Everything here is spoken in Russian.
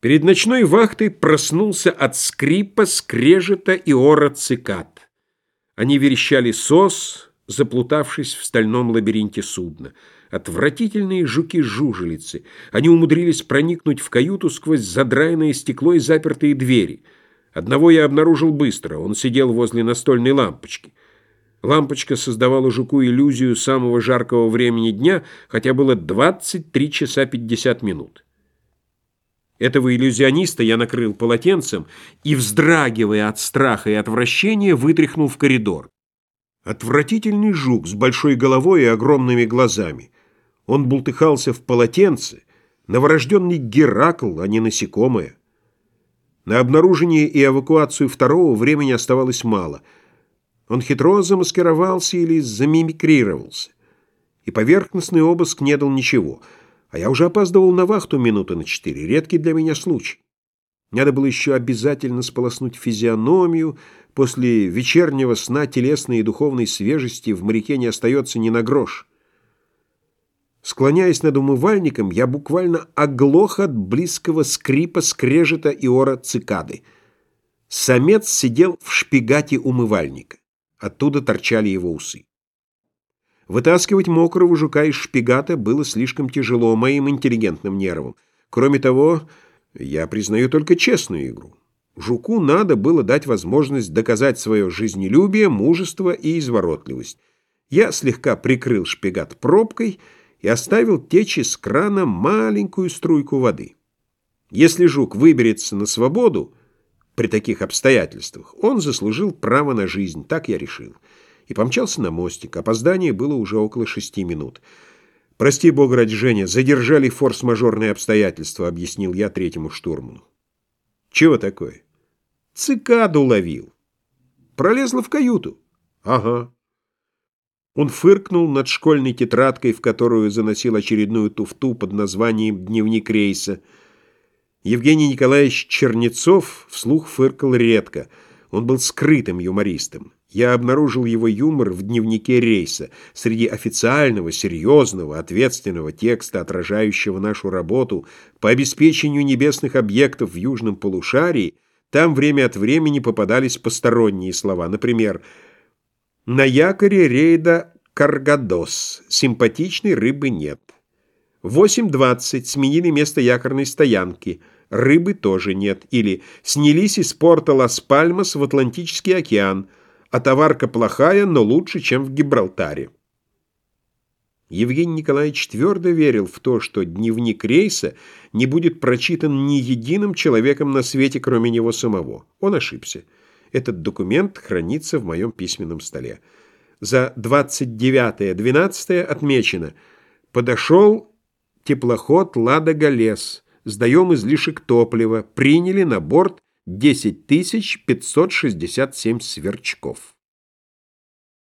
Перед ночной вахтой проснулся от скрипа, скрежета и ора цикад. Они верещали сос, заплутавшись в стальном лабиринте судна. Отвратительные жуки-жужелицы. Они умудрились проникнуть в каюту сквозь задраенное стекло и запертые двери. Одного я обнаружил быстро. Он сидел возле настольной лампочки. Лампочка создавала жуку иллюзию самого жаркого времени дня, хотя было 23 часа 50 минут. Этого иллюзиониста я накрыл полотенцем и, вздрагивая от страха и отвращения, вытряхнул в коридор. Отвратительный жук с большой головой и огромными глазами. Он бултыхался в полотенце, новорожденный Геракл, а не насекомое. На обнаружение и эвакуацию второго времени оставалось мало. Он хитро замаскировался или замимикрировался. И поверхностный обыск не дал ничего — а я уже опаздывал на вахту минуты на четыре, редкий для меня случай. Надо было еще обязательно сполоснуть физиономию. После вечернего сна телесной и духовной свежести в моряке не остается ни на грош. Склоняясь над умывальником, я буквально оглох от близкого скрипа, скрежета и ора цикады. Самец сидел в шпигате умывальника. Оттуда торчали его усы. Вытаскивать мокрого жука из шпигата было слишком тяжело моим интеллигентным нервам. Кроме того, я признаю только честную игру. Жуку надо было дать возможность доказать свое жизнелюбие, мужество и изворотливость. Я слегка прикрыл шпигат пробкой и оставил течь из крана маленькую струйку воды. Если жук выберется на свободу, при таких обстоятельствах, он заслужил право на жизнь, так я решил и помчался на мостик. Опоздание было уже около шести минут. «Прости, бог ради, Женя, задержали форс-мажорные обстоятельства», — объяснил я третьему штурману. «Чего такое?» «Цикаду ловил. Пролезла в каюту». «Ага». Он фыркнул над школьной тетрадкой, в которую заносил очередную туфту под названием «Дневник рейса». Евгений Николаевич Чернецов вслух фыркал редко. Он был скрытым юмористом. Я обнаружил его юмор в дневнике рейса. Среди официального, серьезного, ответственного текста, отражающего нашу работу по обеспечению небесных объектов в южном полушарии, там время от времени попадались посторонние слова. Например, «На якоре рейда Каргадос. Симпатичной рыбы нет». 8.20. Сменили место якорной стоянки. Рыбы тоже нет. Или «Снялись из порта Лас-Пальмас в Атлантический океан» а товарка плохая, но лучше, чем в Гибралтаре. Евгений Николаевич твердо верил в то, что дневник рейса не будет прочитан ни единым человеком на свете, кроме него самого. Он ошибся. Этот документ хранится в моем письменном столе. За 29-12 отмечено «Подошел теплоход «Ладога-Лес». Сдаем излишек топлива. Приняли на борт 10 567 сверчков.